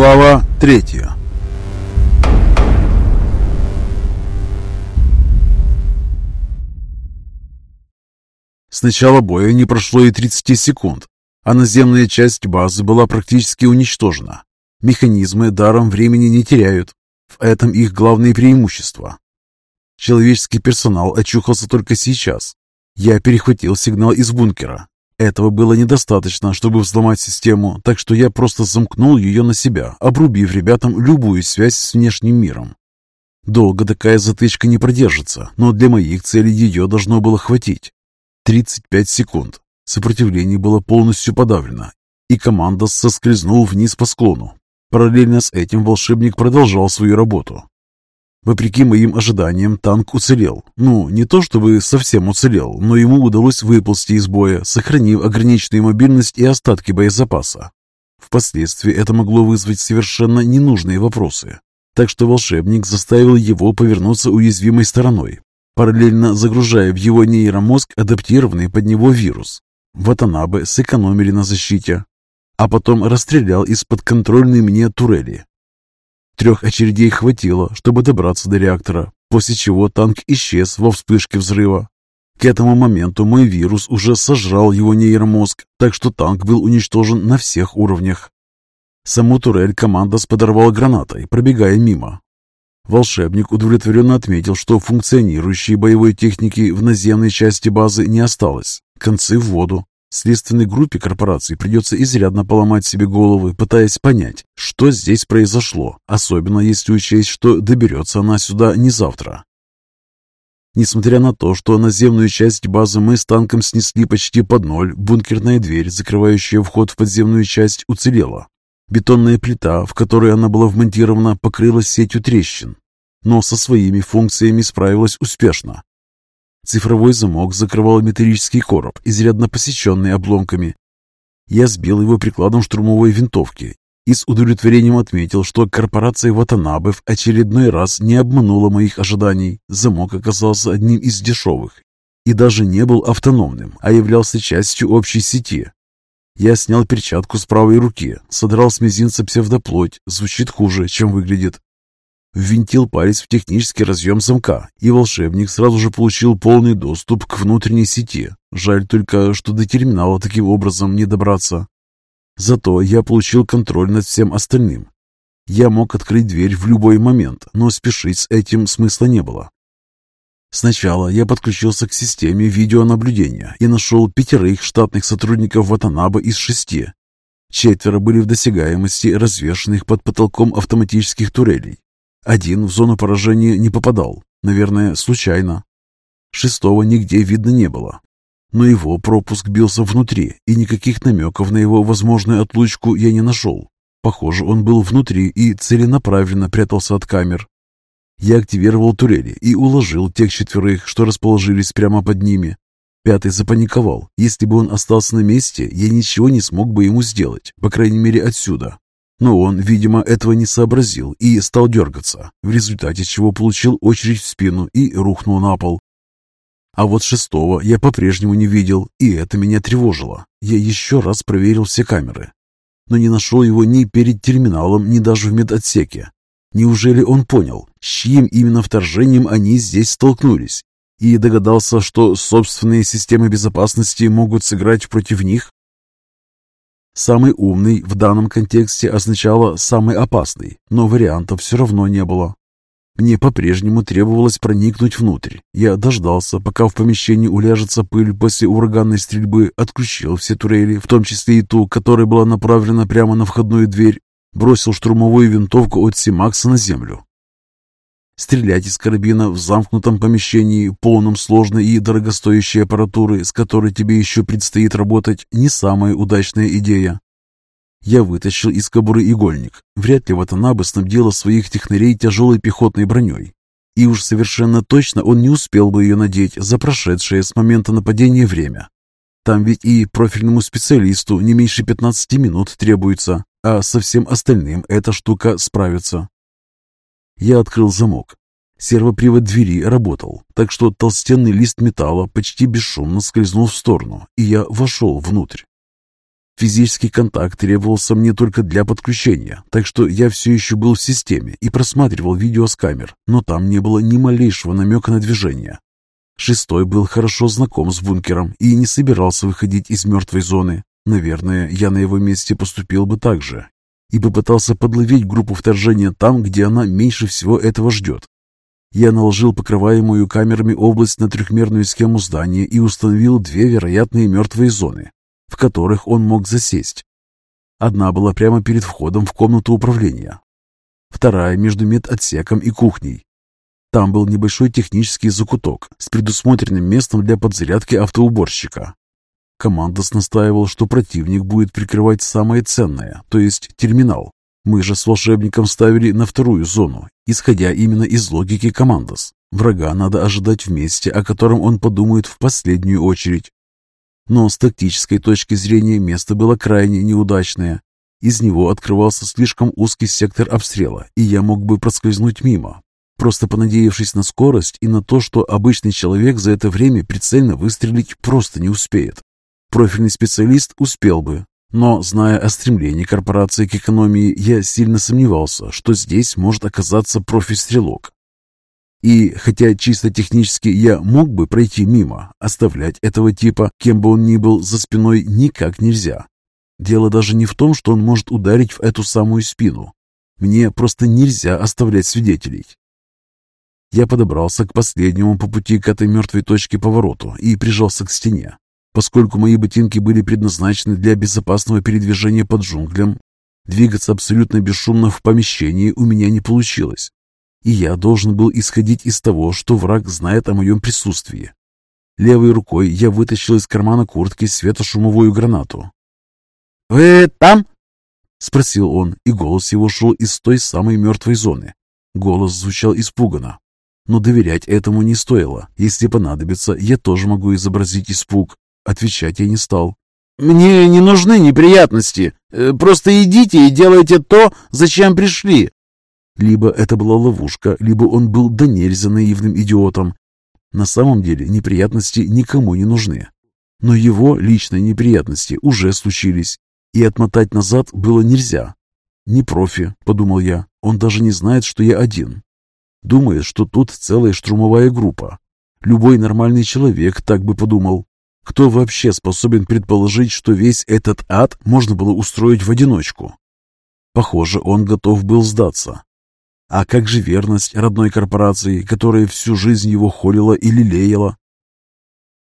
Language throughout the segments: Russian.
Глава третья С начала боя не прошло и 30 секунд, а наземная часть базы была практически уничтожена. Механизмы даром времени не теряют. В этом их главное преимущество. Человеческий персонал очухался только сейчас. Я перехватил сигнал из бункера. Этого было недостаточно, чтобы взломать систему, так что я просто замкнул ее на себя, обрубив ребятам любую связь с внешним миром. Долго такая затычка не продержится, но для моих целей ее должно было хватить. 35 секунд. Сопротивление было полностью подавлено, и команда соскользнул вниз по склону. Параллельно с этим волшебник продолжал свою работу. Вопреки моим ожиданиям, танк уцелел. Ну, не то чтобы совсем уцелел, но ему удалось выползти из боя, сохранив ограниченную мобильность и остатки боезапаса. Впоследствии это могло вызвать совершенно ненужные вопросы. Так что волшебник заставил его повернуться уязвимой стороной, параллельно загружая в его нейромозг адаптированный под него вирус. Ватанабе сэкономили на защите, а потом расстрелял из под контрольной мне турели. Трех очередей хватило, чтобы добраться до реактора, после чего танк исчез во вспышке взрыва. К этому моменту мой вирус уже сожрал его нейромозг, так что танк был уничтожен на всех уровнях. Саму турель команда подорвала гранатой, пробегая мимо. Волшебник удовлетворенно отметил, что функционирующей боевой техники в наземной части базы не осталось. Концы в воду. Следственной группе корпораций придется изрядно поломать себе головы, пытаясь понять, что здесь произошло, особенно если учесть, что доберется она сюда не завтра. Несмотря на то, что наземную часть базы мы с танком снесли почти под ноль, бункерная дверь, закрывающая вход в подземную часть, уцелела. Бетонная плита, в которой она была вмонтирована, покрылась сетью трещин, но со своими функциями справилась успешно. Цифровой замок закрывал металлический короб, изрядно посеченный обломками. Я сбил его прикладом штурмовой винтовки и с удовлетворением отметил, что корпорация Ватанабе в очередной раз не обманула моих ожиданий. Замок оказался одним из дешевых и даже не был автономным, а являлся частью общей сети. Я снял перчатку с правой руки, содрал с мизинца псевдоплоть, звучит хуже, чем выглядит. Ввинтил палец в технический разъем замка, и волшебник сразу же получил полный доступ к внутренней сети. Жаль только, что до терминала таким образом не добраться. Зато я получил контроль над всем остальным. Я мог открыть дверь в любой момент, но спешить с этим смысла не было. Сначала я подключился к системе видеонаблюдения и нашел пятерых штатных сотрудников Ватанаба из шести. Четверо были в досягаемости развешенных под потолком автоматических турелей. Один в зону поражения не попадал, наверное, случайно. Шестого нигде видно не было. Но его пропуск бился внутри, и никаких намеков на его возможную отлучку я не нашел. Похоже, он был внутри и целенаправленно прятался от камер, я активировал турели и уложил тех четверых, что расположились прямо под ними. Пятый запаниковал. Если бы он остался на месте, я ничего не смог бы ему сделать, по крайней мере отсюда. Но он, видимо, этого не сообразил и стал дергаться, в результате чего получил очередь в спину и рухнул на пол. А вот шестого я по-прежнему не видел, и это меня тревожило. Я еще раз проверил все камеры, но не нашел его ни перед терминалом, ни даже в медотсеке. Неужели он понял, с чьим именно вторжением они здесь столкнулись, и догадался, что собственные системы безопасности могут сыграть против них? Самый умный в данном контексте означало «самый опасный», но вариантов все равно не было. Мне по-прежнему требовалось проникнуть внутрь. Я дождался, пока в помещении уляжется пыль после ураганной стрельбы, отключил все турели, в том числе и ту, которая была направлена прямо на входную дверь, бросил штурмовую винтовку от Симакса на землю. Стрелять из карабина в замкнутом помещении, полном сложной и дорогостоящей аппаратуры, с которой тебе еще предстоит работать, не самая удачная идея. Я вытащил из кобуры игольник. Вряд ли Ватанабе снабдила своих технарей тяжелой пехотной броней. И уж совершенно точно он не успел бы ее надеть за прошедшее с момента нападения время. Там ведь и профильному специалисту не меньше 15 минут требуется а со всем остальным эта штука справится. Я открыл замок. Сервопривод двери работал, так что толстенный лист металла почти бесшумно скользнул в сторону, и я вошел внутрь. Физический контакт требовался мне только для подключения, так что я все еще был в системе и просматривал видео с камер, но там не было ни малейшего намека на движение. Шестой был хорошо знаком с бункером и не собирался выходить из мертвой зоны. Наверное, я на его месте поступил бы так же и попытался подловить группу вторжения там, где она меньше всего этого ждет. Я наложил покрываемую камерами область на трехмерную схему здания и установил две вероятные мертвые зоны, в которых он мог засесть. Одна была прямо перед входом в комнату управления, вторая между медотсеком и кухней. Там был небольшой технический закуток с предусмотренным местом для подзарядки автоуборщика. Командос настаивал, что противник будет прикрывать самое ценное, то есть терминал. Мы же с волшебником ставили на вторую зону, исходя именно из логики Командос. Врага надо ожидать в месте, о котором он подумает в последнюю очередь. Но с тактической точки зрения место было крайне неудачное. Из него открывался слишком узкий сектор обстрела, и я мог бы проскользнуть мимо, просто понадеявшись на скорость и на то, что обычный человек за это время прицельно выстрелить просто не успеет. Профильный специалист успел бы, но, зная о стремлении корпорации к экономии, я сильно сомневался, что здесь может оказаться профи-стрелок. И хотя чисто технически я мог бы пройти мимо, оставлять этого типа, кем бы он ни был, за спиной никак нельзя. Дело даже не в том, что он может ударить в эту самую спину. Мне просто нельзя оставлять свидетелей. Я подобрался к последнему по пути к этой мертвой точке повороту и прижался к стене. Поскольку мои ботинки были предназначены для безопасного передвижения под джунглям, двигаться абсолютно бесшумно в помещении у меня не получилось и я должен был исходить из того, что враг знает о моем присутствии. Левой рукой я вытащил из кармана куртки светошумовую гранату. «Вы там?» — спросил он, и голос его шел из той самой мертвой зоны. Голос звучал испуганно, но доверять этому не стоило. Если понадобится, я тоже могу изобразить испуг. Отвечать я не стал. «Мне не нужны неприятности. Э, просто идите и делайте то, зачем пришли. Либо это была ловушка, либо он был до нельзя наивным идиотом. На самом деле неприятности никому не нужны. Но его личные неприятности уже случились, и отмотать назад было нельзя. «Не профи», — подумал я, — «он даже не знает, что я один. Думает, что тут целая штурмовая группа. Любой нормальный человек так бы подумал. Кто вообще способен предположить, что весь этот ад можно было устроить в одиночку? Похоже, он готов был сдаться. А как же верность родной корпорации, которая всю жизнь его холила и лелеяла?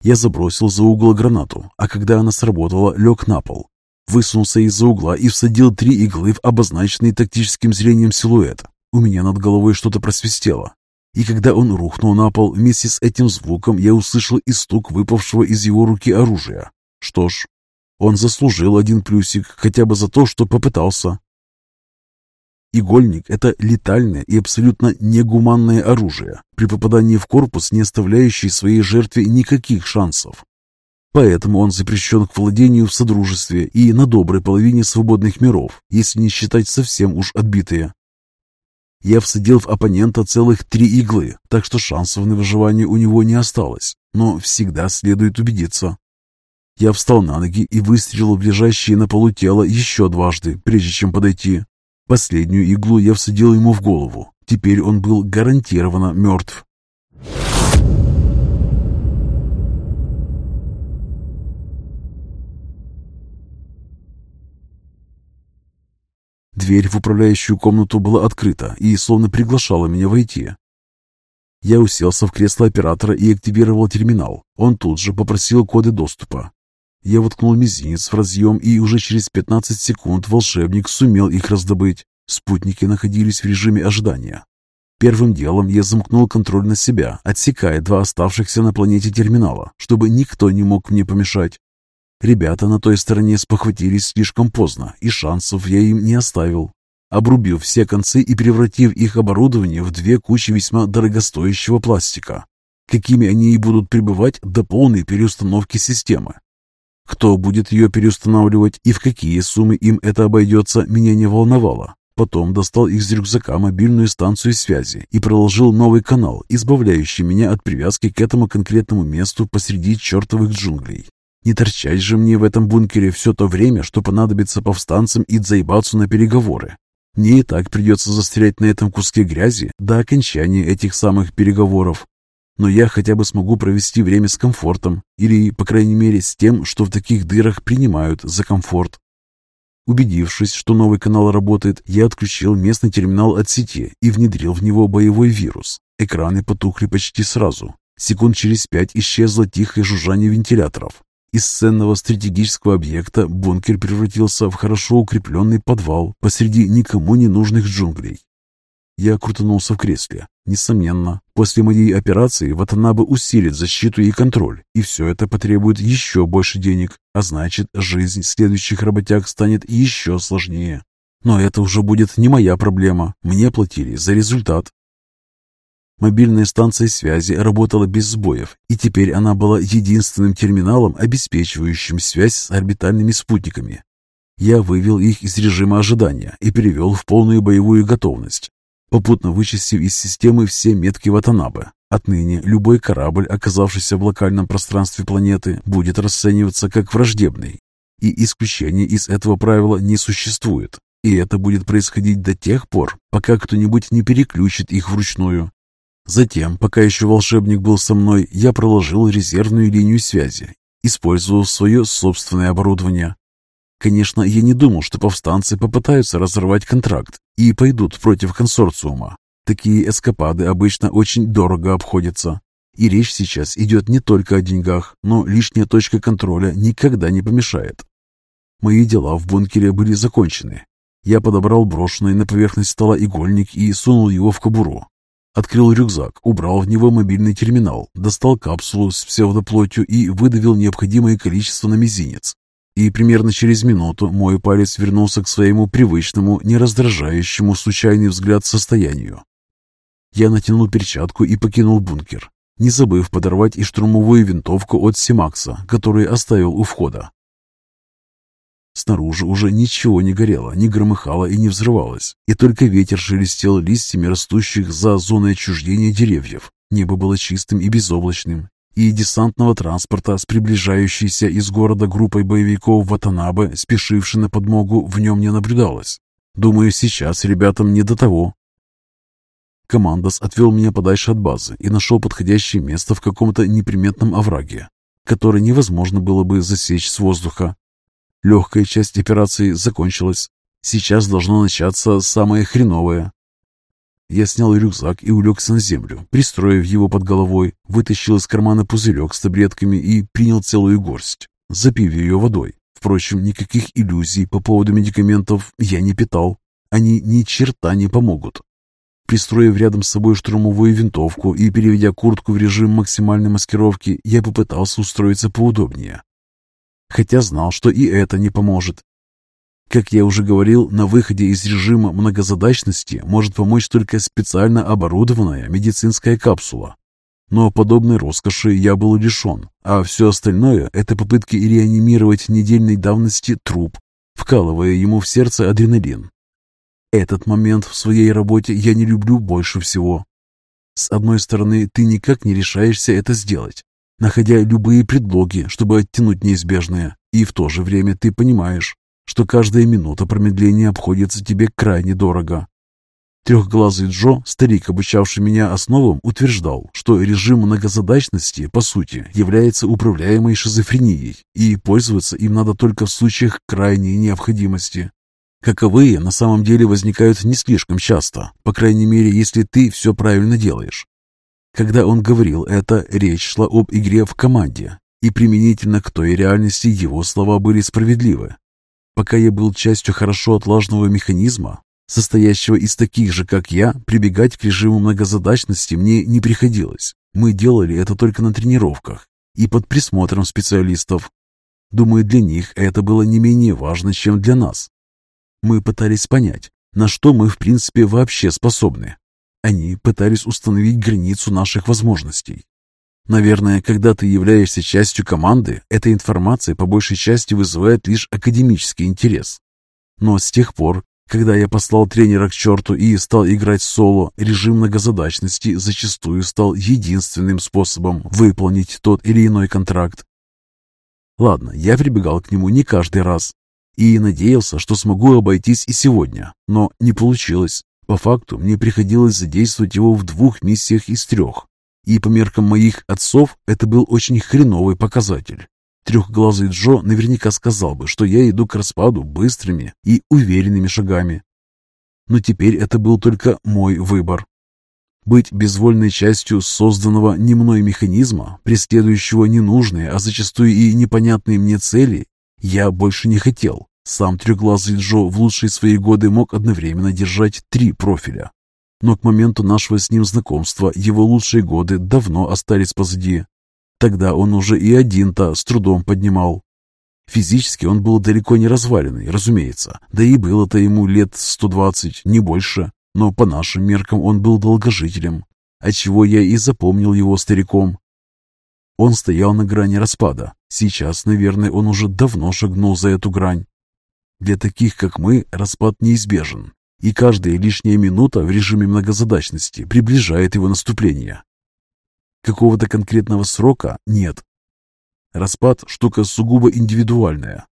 Я забросил за угол гранату, а когда она сработала, лег на пол. Высунулся из-за угла и всадил три иглы в обозначенный тактическим зрением силуэт. У меня над головой что-то просвистело. И когда он рухнул на пол, вместе с этим звуком я услышал и стук выпавшего из его руки оружия. Что ж, он заслужил один плюсик, хотя бы за то, что попытался. Игольник – это летальное и абсолютно негуманное оружие, при попадании в корпус, не оставляющий своей жертве никаких шансов. Поэтому он запрещен к владению в Содружестве и на доброй половине свободных миров, если не считать совсем уж отбитые. Я всадил в оппонента целых три иглы, так что шансов на выживание у него не осталось, но всегда следует убедиться. Я встал на ноги и выстрелил в лежащее на полу тело еще дважды, прежде чем подойти. Последнюю иглу я всадил ему в голову. Теперь он был гарантированно мертв. Дверь в управляющую комнату была открыта и словно приглашала меня войти. Я уселся в кресло оператора и активировал терминал. Он тут же попросил коды доступа. Я воткнул мизинец в разъем, и уже через 15 секунд волшебник сумел их раздобыть. Спутники находились в режиме ожидания. Первым делом я замкнул контроль на себя, отсекая два оставшихся на планете терминала, чтобы никто не мог мне помешать. Ребята на той стороне спохватились слишком поздно, и шансов я им не оставил. Обрубив все концы и превратив их оборудование в две кучи весьма дорогостоящего пластика, какими они и будут пребывать до полной переустановки системы. Кто будет ее переустанавливать и в какие суммы им это обойдется, меня не волновало. Потом достал из рюкзака мобильную станцию связи и проложил новый канал, избавляющий меня от привязки к этому конкретному месту посреди чертовых джунглей. Не торчать же мне в этом бункере все то время, что понадобится повстанцам и заебаться на переговоры. Мне и так придется застрять на этом куске грязи до окончания этих самых переговоров. Но я хотя бы смогу провести время с комфортом, или, по крайней мере, с тем, что в таких дырах принимают за комфорт. Убедившись, что новый канал работает, я отключил местный терминал от сети и внедрил в него боевой вирус. Экраны потухли почти сразу. Секунд через пять исчезло тихое жужжание вентиляторов. Из ценного стратегического объекта бункер превратился в хорошо укрепленный подвал посреди никому не нужных джунглей. Я крутанулся в кресле. Несомненно, после моей операции Ватанабе усилит защиту и контроль, и все это потребует еще больше денег, а значит, жизнь следующих работяг станет еще сложнее. Но это уже будет не моя проблема. Мне платили за результат. Мобильная станция связи работала без сбоев, и теперь она была единственным терминалом, обеспечивающим связь с орбитальными спутниками. Я вывел их из режима ожидания и перевел в полную боевую готовность попутно вычистив из системы все метки Ватанабе. Отныне любой корабль, оказавшийся в локальном пространстве планеты, будет расцениваться как враждебный. И исключения из этого правила не существует. И это будет происходить до тех пор, пока кто-нибудь не переключит их вручную. Затем, пока еще волшебник был со мной, я проложил резервную линию связи, использовав свое собственное оборудование. Конечно, я не думал, что повстанцы попытаются разорвать контракт и пойдут против консорциума. Такие эскапады обычно очень дорого обходятся. И речь сейчас идет не только о деньгах, но лишняя точка контроля никогда не помешает. Мои дела в бункере были закончены. Я подобрал брошенный на поверхность стола игольник и сунул его в кобуру. Открыл рюкзак, убрал в него мобильный терминал, достал капсулу с псевдоплотью и выдавил необходимое количество на мизинец. И примерно через минуту мой палец вернулся к своему привычному, не раздражающему случайный взгляд состоянию. Я натянул перчатку и покинул бункер, не забыв подорвать и штурмовую винтовку от Симакса, которую оставил у входа. Снаружи уже ничего не горело, не громыхало и не взрывалось, и только ветер шелестел листьями растущих за зоной отчуждения деревьев. Небо было чистым и безоблачным, и десантного транспорта с приближающейся из города группой боевиков Ватанабе, спешившей на подмогу, в нем не наблюдалось. Думаю, сейчас ребятам не до того. Командос отвел меня подальше от базы и нашел подходящее место в каком-то неприметном овраге, который невозможно было бы засечь с воздуха. Легкая часть операции закончилась. Сейчас должно начаться самое хреновое. Я снял рюкзак и улегся на землю, пристроив его под головой, вытащил из кармана пузырек с таблетками и принял целую горсть, запив ее водой. Впрочем, никаких иллюзий по поводу медикаментов я не питал. Они ни черта не помогут. Пристроив рядом с собой штурмовую винтовку и переведя куртку в режим максимальной маскировки, я попытался устроиться поудобнее. Хотя знал, что и это не поможет. Как я уже говорил, на выходе из режима многозадачности может помочь только специально оборудованная медицинская капсула. Но подобной роскоши я был лишен, а все остальное – это попытки реанимировать недельной давности труп, вкалывая ему в сердце адреналин. Этот момент в своей работе я не люблю больше всего. С одной стороны, ты никак не решаешься это сделать, находя любые предлоги, чтобы оттянуть неизбежное, и в то же время ты понимаешь, что каждая минута промедления обходится тебе крайне дорого. Трехглазый Джо, старик, обучавший меня основам, утверждал, что режим многозадачности, по сути, является управляемой шизофренией, и пользоваться им надо только в случаях крайней необходимости. Каковые на самом деле возникают не слишком часто, по крайней мере, если ты все правильно делаешь. Когда он говорил это, речь шла об игре в команде, и применительно к той реальности его слова были справедливы. Пока я был частью хорошо отлаженного механизма, состоящего из таких же, как я, прибегать к режиму многозадачности мне не приходилось. Мы делали это только на тренировках и под присмотром специалистов. Думаю, для них это было не менее важно, чем для нас. Мы пытались понять, на что мы в принципе вообще способны. Они пытались установить границу наших возможностей. Наверное, когда ты являешься частью команды, эта информация по большей части вызывает лишь академический интерес. Но с тех пор, когда я послал тренера к черту и стал играть соло, режим многозадачности зачастую стал единственным способом выполнить тот или иной контракт. Ладно, я прибегал к нему не каждый раз и надеялся, что смогу обойтись и сегодня, но не получилось. По факту мне приходилось задействовать его в двух миссиях из трех, и по меркам моих отцов это был очень хреновый показатель. Трехглазый Джо наверняка сказал бы, что я иду к распаду быстрыми и уверенными шагами. Но теперь это был только мой выбор. Быть безвольной частью созданного не мной механизма, преследующего ненужные, а зачастую и непонятные мне цели, я больше не хотел. Сам трехглазый Джо в лучшие свои годы мог одновременно держать три профиля. Но к моменту нашего с ним знакомства его лучшие годы давно остались позади. Тогда он уже и один-то с трудом поднимал. Физически он был далеко не разваленный, разумеется, да и было-то ему лет 120, не больше, но по нашим меркам он был долгожителем, отчего я и запомнил его стариком. Он стоял на грани распада. Сейчас, наверное, он уже давно шагнул за эту грань. Для таких, как мы, распад неизбежен, и каждая лишняя минута в режиме многозадачности приближает его наступление. Какого-то конкретного срока нет. Распад – штука сугубо индивидуальная.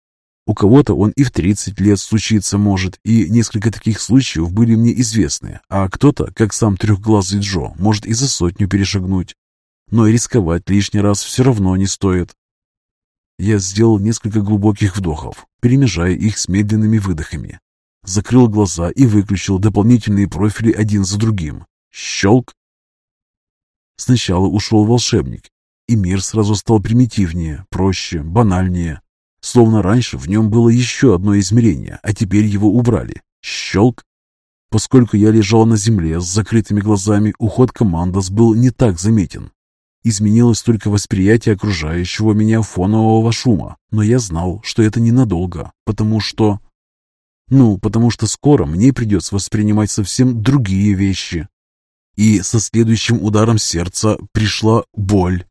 У кого-то он и в 30 лет случиться может, и несколько таких случаев были мне известны, а кто-то, как сам трехглазый Джо, может и за сотню перешагнуть. Но и рисковать лишний раз все равно не стоит. Я сделал несколько глубоких вдохов, перемежая их с медленными выдохами. Закрыл глаза и выключил дополнительные профили один за другим. Щелк! Сначала ушел волшебник, и мир сразу стал примитивнее, проще, банальнее. Словно раньше в нем было еще одно измерение, а теперь его убрали. Щелк! Поскольку я лежал на земле с закрытыми глазами, уход командос был не так заметен. Изменилось только восприятие окружающего меня фонового шума, но я знал, что это ненадолго, потому что... Ну, потому что скоро мне придется воспринимать совсем другие вещи. И со следующим ударом сердца пришла боль.